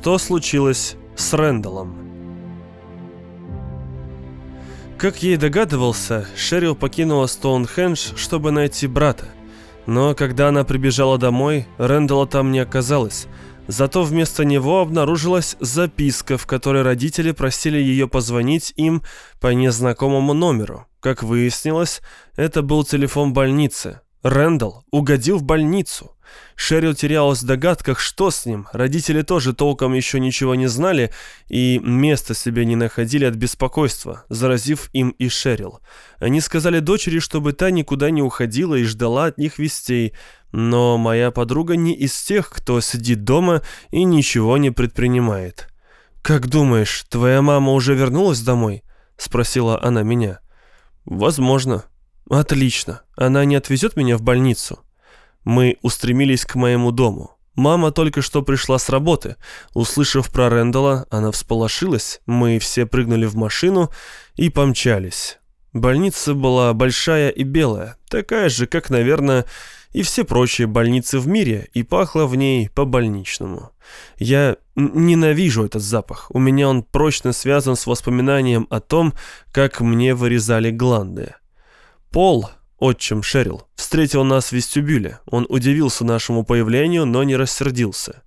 Что случилось с Рэндаллом? Как ей догадывался, Шерил покинула Стоунхендж, чтобы найти брата. Но когда она прибежала домой, Рэндалла там не оказалось. Зато вместо него обнаружилась записка, в которой родители просили ее позвонить им по незнакомому номеру. Как выяснилось, это был телефон больницы. Рэндалл угодил в больницу. Шерил терялась в догадках, что с ним. Родители тоже толком еще ничего не знали и места себе не находили от беспокойства, заразив им и Шерил. Они сказали дочери, чтобы та никуда не уходила и ждала от них вестей, но моя подруга не из тех, кто сидит дома и ничего не предпринимает. «Как думаешь, твоя мама уже вернулась домой?» — спросила она меня. «Возможно». «Отлично. Она не отвезет меня в больницу?» Мы устремились к моему дому. Мама только что пришла с работы. Услышав про Рэндала, она всполошилась. Мы все прыгнули в машину и помчались. Больница была большая и белая, такая же, как, наверное, и все прочие больницы в мире, и пахло в ней по-больничному. Я ненавижу этот запах. У меня он прочно связан с воспоминанием о том, как мне вырезали гланды. Пол, отчим Шерил, встретил нас в вестибюле. Он удивился нашему появлению, но не рассердился.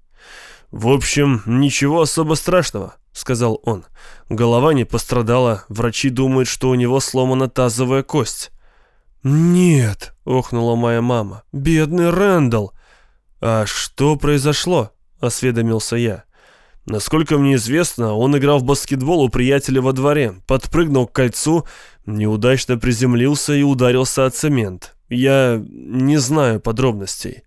«В общем, ничего особо страшного», — сказал он. «Голова не пострадала. Врачи думают, что у него сломана тазовая кость». «Нет», — охнула моя мама. «Бедный Рэндалл». «А что произошло?» — осведомился я. Насколько мне известно, он играл в баскетбол у приятеля во дворе, подпрыгнул к кольцу, неудачно приземлился и ударился о цемент. Я не знаю подробностей.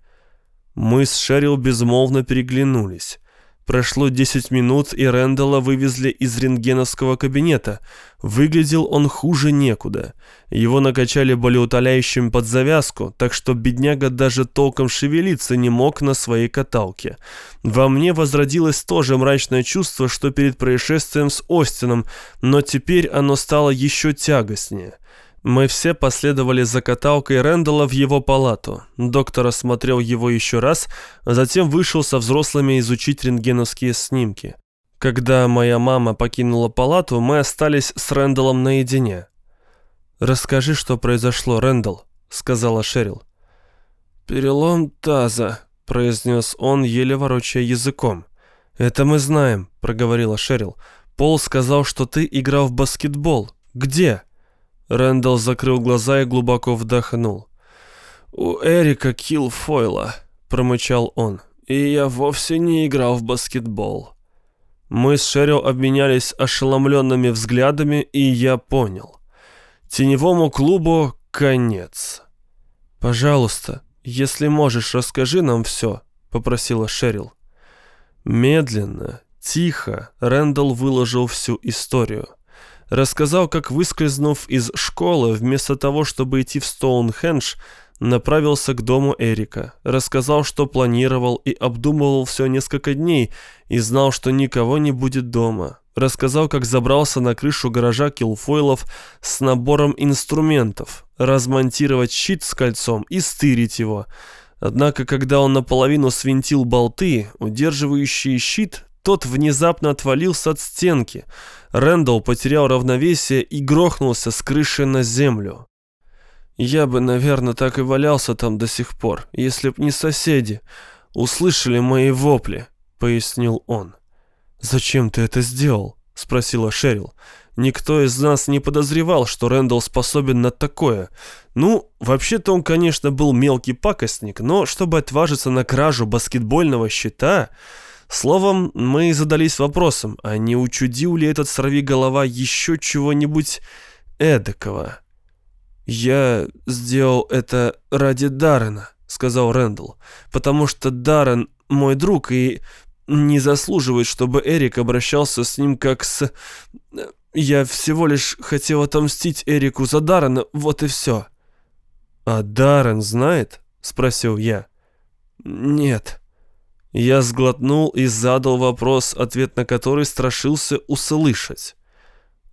Мы с Шерил безмолвно переглянулись. Прошло 10 минут, и Рэндалла вывезли из рентгеновского кабинета. Выглядел он хуже некуда. Его накачали болеутоляющим под завязку, так что бедняга даже толком шевелиться не мог на своей каталке. Во мне возродилось то же мрачное чувство, что перед происшествием с Остином, но теперь оно стало еще тягостнее. Мы все последовали за каталкой Рэндалла в его палату. Доктор осмотрел его еще раз, затем вышел со взрослыми изучить рентгеновские снимки. Когда моя мама покинула палату, мы остались с Рэндаллом наедине. «Расскажи, что произошло, Рэндалл», — сказала Шерил. «Перелом таза», — произнес он, еле ворочая языком. «Это мы знаем», — проговорила Шерил. «Пол сказал, что ты играл в баскетбол. Где?» Рэндалл закрыл глаза и глубоко вдохнул. «У Эрика Килфойла», — промычал он, — «и я вовсе не играл в баскетбол». Мы с Шерил обменялись ошеломленными взглядами, и я понял. Теневому клубу конец. «Пожалуйста, если можешь, расскажи нам все», — попросила Шерил. Медленно, тихо Рэндалл выложил всю историю. Рассказал, как выскользнув из школы, вместо того, чтобы идти в Стоунхендж, направился к дому Эрика. Рассказал, что планировал и обдумывал все несколько дней и знал, что никого не будет дома. Рассказал, как забрался на крышу гаража Килфойлов с набором инструментов, размонтировать щит с кольцом и стырить его. Однако, когда он наполовину свинтил болты, удерживающие щит, тот внезапно отвалился от стенки. Рэндалл потерял равновесие и грохнулся с крыши на землю. Я бы, наверное, так и валялся там до сих пор, если б не соседи. Услышали мои вопли, пояснил он. Зачем ты это сделал? спросила Шерил. Никто из нас не подозревал, что Рэндалл способен на такое. Ну, вообще-то он, конечно, был мелкий пакостник, но чтобы отважиться на кражу баскетбольного щита... Словом, мы задались вопросом, а не учудил ли этот сорвиголова еще чего-нибудь эдакого? «Я сделал это ради Даррена», — сказал Рэндалл, «потому что Даррен мой друг и не заслуживает, чтобы Эрик обращался с ним как с... Я всего лишь хотел отомстить Эрику за Даррена, вот и все». «А Даррен знает?» — спросил я. «Нет». Я сглотнул и задал вопрос, ответ на который страшился услышать.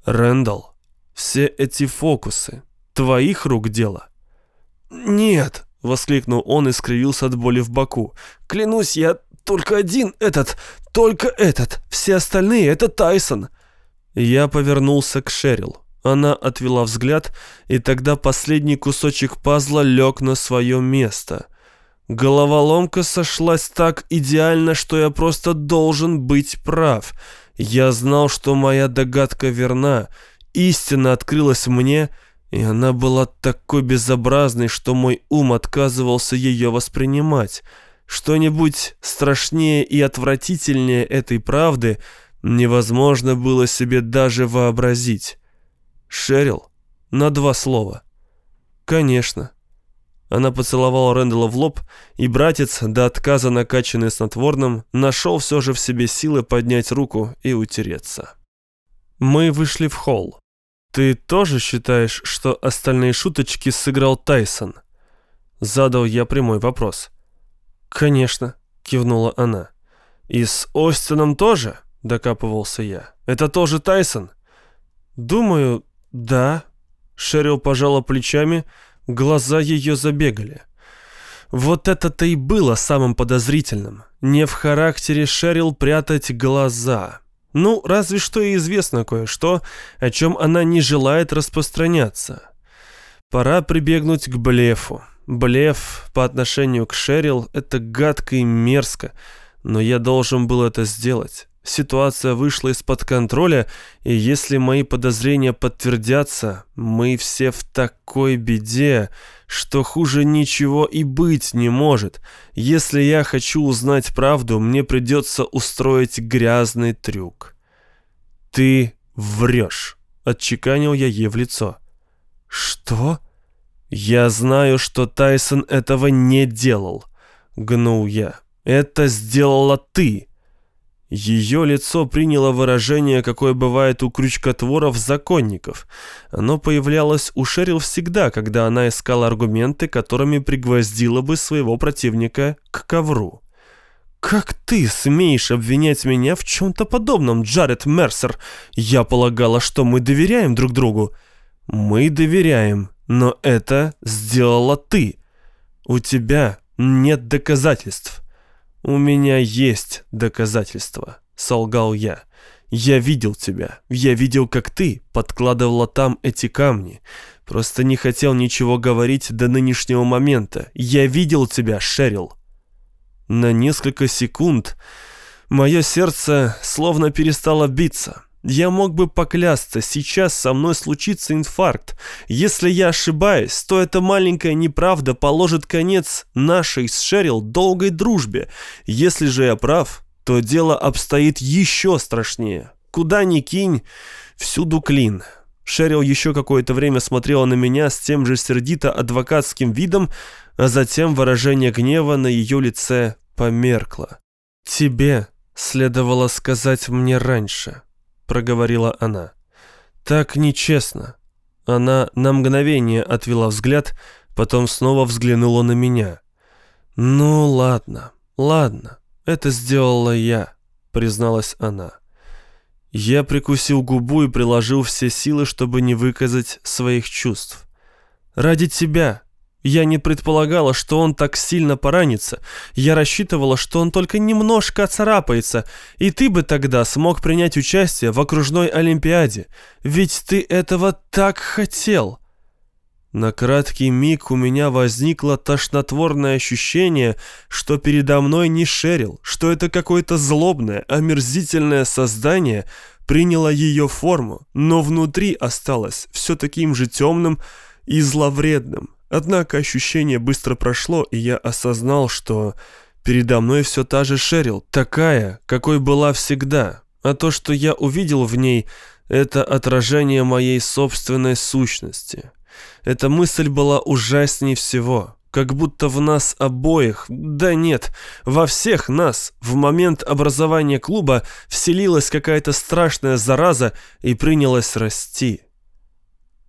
«Рэндалл, все эти фокусы, твоих рук дело?» «Нет!» — воскликнул он и скривился от боли в боку. «Клянусь, я только один этот, только этот. Все остальные — это Тайсон». Я повернулся к Шерил. Она отвела взгляд, и тогда последний кусочек пазла лег на свое место. Головоломка сошлась так идеально, что я просто должен быть прав. Я знал, что моя догадка верна. Истина открылась мне, и она была такой безобразной, что мой ум отказывался ее воспринимать. Что-нибудь страшнее и отвратительнее этой правды невозможно было себе даже вообразить. Шерил? На два слова. Конечно. Она поцеловала Рэндала в лоб, и братец, до отказа накачанный снотворным, нашел все же в себе силы поднять руку и утереться. Мы вышли в холл. «Ты тоже считаешь, что остальные шуточки сыграл Тайсон?» Задал я прямой вопрос. «Конечно», — кивнула она. «И с Остином тоже?» — докапывался я. «Это тоже Тайсон?» «Думаю, да». Шерил пожала плечами, глаза ее забегали. Вот это-то и было самым подозрительным. Не в характере Шерил прятать глаза. Ну, разве что и известно кое-что, о чем она не желает распространяться. Пора прибегнуть к блефу. Блеф по отношению к Шерил — это гадко и мерзко, но я должен был это сделать. Ситуация вышла из-под контроля, и если мои подозрения подтвердятся, мы все в такой беде, что хуже ничего и быть не может. Если я хочу узнать правду, мне придется устроить грязный трюк. «Ты врешь», — отчеканил я ей в лицо. «Что?» «Я знаю, что Тайсон этого не делал», — гнул я. «Это сделала ты». Ее лицо приняло выражение, какое бывает у крючкотворов-законников. Оно появлялось у Шерил всегда, когда она искала аргументы, которыми пригвоздила бы своего противника к ковру. «Как ты смеешь обвинять меня в чем-то подобном, Джаред Мерсер? Я полагала, что мы доверяем друг другу». «Мы доверяем», но это сделала ты. У тебя нет доказательств. У меня есть доказательства, солгал я. Я видел тебя. Я видел, как ты подкладывала там эти камни. Просто не хотел ничего говорить до нынешнего момента. Я видел тебя, Шерил. На несколько секунд мое сердце словно перестало биться. Я мог бы поклясться, сейчас со мной случится инфаркт. Если я ошибаюсь, то эта маленькая неправда положит конец нашей с Шерил долгой дружбе. Если же я прав, то дело обстоит еще страшнее. Куда ни кинь, всюду клин. Шерил еще какое-то время смотрела на меня с тем же сердито-адвокатским видом, а затем выражение гнева на ее лице померкло. «Тебе следовало сказать мне раньше», — проговорила она. «Так нечестно». Она на мгновение отвела взгляд, потом снова взглянула на меня. «Ну, ладно, ладно, это сделала я», — призналась она. Я прикусил губу и приложил все силы, чтобы не выказать своих чувств. «Ради тебя», я не предполагала, что он так сильно поранится. Я рассчитывала, что он только немножко царапается, и ты бы тогда смог принять участие в окружной олимпиаде. Ведь ты этого так хотел. На краткий миг у меня возникло тошнотворное ощущение, что передо мной не Шерил, что это какое-то злобное, омерзительное создание приняло ее форму, но внутри осталось все таким же темным и зловредным. Однако ощущение быстро прошло, и я осознал, что передо мной все та же Шерил, такая, какой была всегда. А то, что я увидел в ней, это отражение моей собственной сущности. Эта мысль была ужасней всего, как будто в нас обоих, да нет, во всех нас в момент образования клуба вселилась какая-то страшная зараза и принялась расти.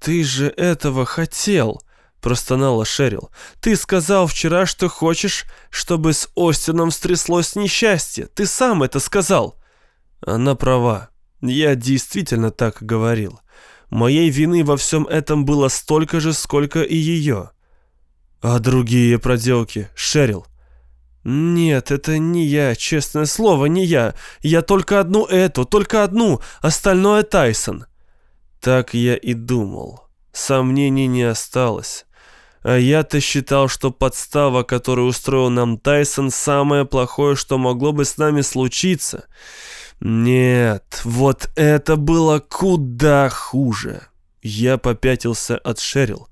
«Ты же этого хотел!» Простонала Шерил. «Ты сказал вчера, что хочешь, чтобы с Остином стряслось несчастье. Ты сам это сказал». Она права. Я действительно так говорил. Моей вины во всем этом было столько же, сколько и ее. А другие проделки, Шерил? «Нет, это не я, честное слово, не я. Я только одну эту, только одну, остальное Тайсон». Так я и думал. Сомнений не осталось. А я-то считал, что подстава, которую устроил нам Тайсон, самое плохое, что могло бы с нами случиться. Нет, вот это было куда хуже. Я попятился от Шерил.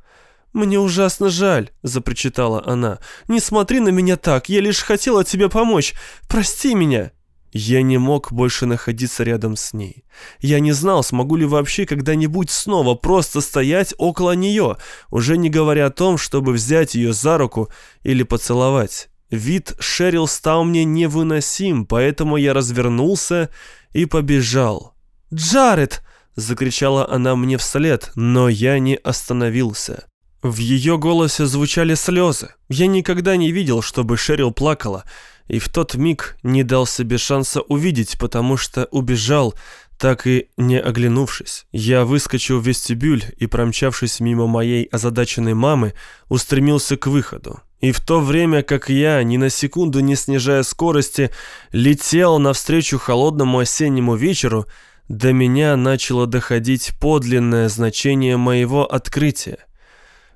«Мне ужасно жаль», — запричитала она. «Не смотри на меня так, я лишь хотела тебе помочь. Прости меня». Я не мог больше находиться рядом с ней. Я не знал, смогу ли вообще когда-нибудь снова просто стоять около нее, уже не говоря о том, чтобы взять ее за руку или поцеловать. Вид Шерил стал мне невыносим, поэтому я развернулся и побежал. «Джаред!» — закричала она мне вслед, но я не остановился. В ее голосе звучали слезы. Я никогда не видел, чтобы Шерил плакала, и в тот миг не дал себе шанса увидеть, потому что убежал, так и не оглянувшись. Я выскочил в вестибюль и, промчавшись мимо моей озадаченной мамы, устремился к выходу. И в то время, как я, ни на секунду не снижая скорости, летел навстречу холодному осеннему вечеру, до меня начало доходить подлинное значение моего открытия.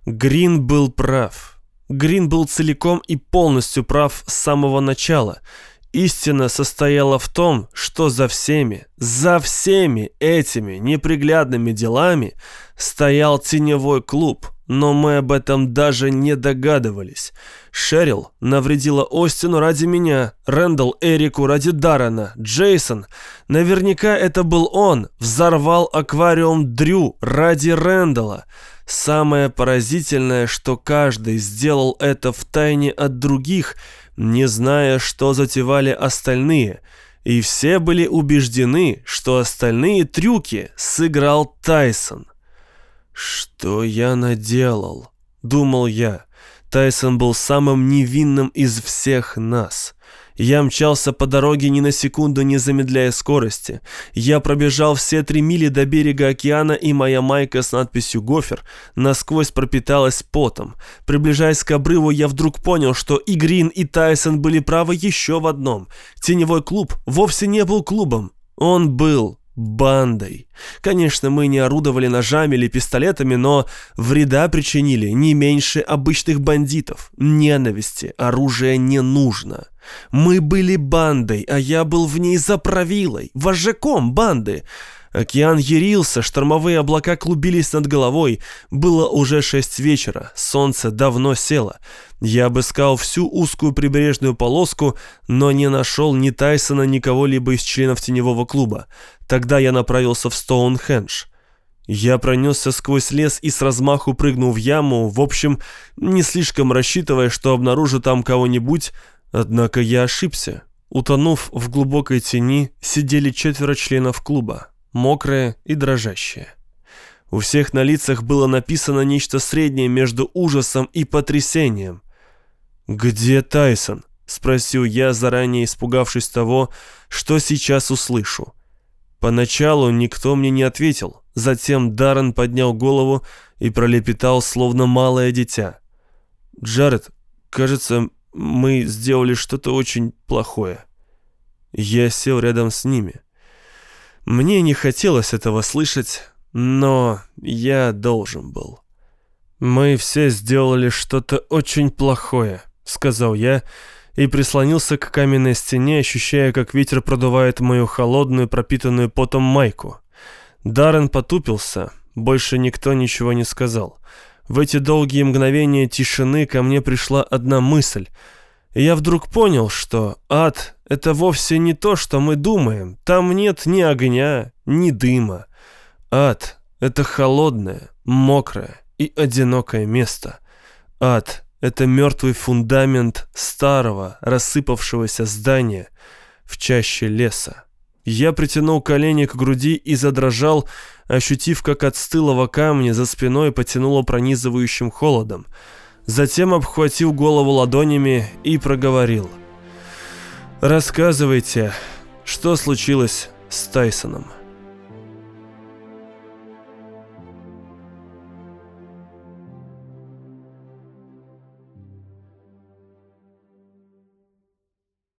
Грин был прав. Грин был целиком и полностью прав с самого начала. Истина состояла в том, что за всеми, за всеми этими неприглядными делами стоял теневой клуб, но мы об этом даже не догадывались. Шерил навредила Остину ради меня, Рэндалл Эрику ради Даррена, Джейсон. Наверняка это был он, взорвал аквариум Дрю ради Рэндалла. Самое поразительное, что каждый сделал это в тайне от других, не зная, что затевали остальные, и все были убеждены, что остальные трюки сыграл Тайсон. «Что я наделал?» — думал я. Тайсон был самым невинным из всех нас. Я мчался по дороге ни на секунду не замедляя скорости. Я пробежал все три мили до берега океана, и моя майка с надписью «Гофер» насквозь пропиталась потом. Приближаясь к обрыву, я вдруг понял, что и Грин, и Тайсон были правы еще в одном. Теневой клуб вовсе не был клубом. Он был бандой. Конечно, мы не орудовали ножами или пистолетами, но вреда причинили не меньше обычных бандитов. Ненависти оружие не нужно. Мы были бандой, а я был в ней заправилой, вожаком банды. Океан ярился, штормовые облака клубились над головой. Было уже шесть вечера, солнце давно село. Я обыскал всю узкую прибрежную полоску, но не нашел ни Тайсона, ни кого-либо из членов теневого клуба. Тогда я направился в Стоунхендж. Я пронесся сквозь лес и с размаху прыгнул в яму, в общем, не слишком рассчитывая, что обнаружу там кого-нибудь, Однако я ошибся. Утонув в глубокой тени, сидели четверо членов клуба, мокрые и дрожащие. У всех на лицах было написано нечто среднее между ужасом и потрясением. «Где Тайсон?» — спросил я, заранее испугавшись того, что сейчас услышу. Поначалу никто мне не ответил, затем Даррен поднял голову и пролепетал, словно малое дитя. «Джаред, кажется, мы сделали что-то очень плохое. Я сел рядом с ними. Мне не хотелось этого слышать, но я должен был. «Мы все сделали что-то очень плохое», — сказал я, и прислонился к каменной стене, ощущая, как ветер продувает мою холодную, пропитанную потом майку. Даррен потупился, больше никто ничего не сказал. В эти долгие мгновения тишины ко мне пришла одна мысль. Я вдруг понял, что ад — это вовсе не то, что мы думаем. Там нет ни огня, ни дыма. Ад — это холодное, мокрое и одинокое место. Ад — это мертвый фундамент старого, рассыпавшегося здания в чаще леса. Я притянул колени к груди и задрожал, ощутив, как от стылого камня за спиной потянуло пронизывающим холодом. Затем обхватил голову ладонями и проговорил. «Рассказывайте, что случилось с Тайсоном?»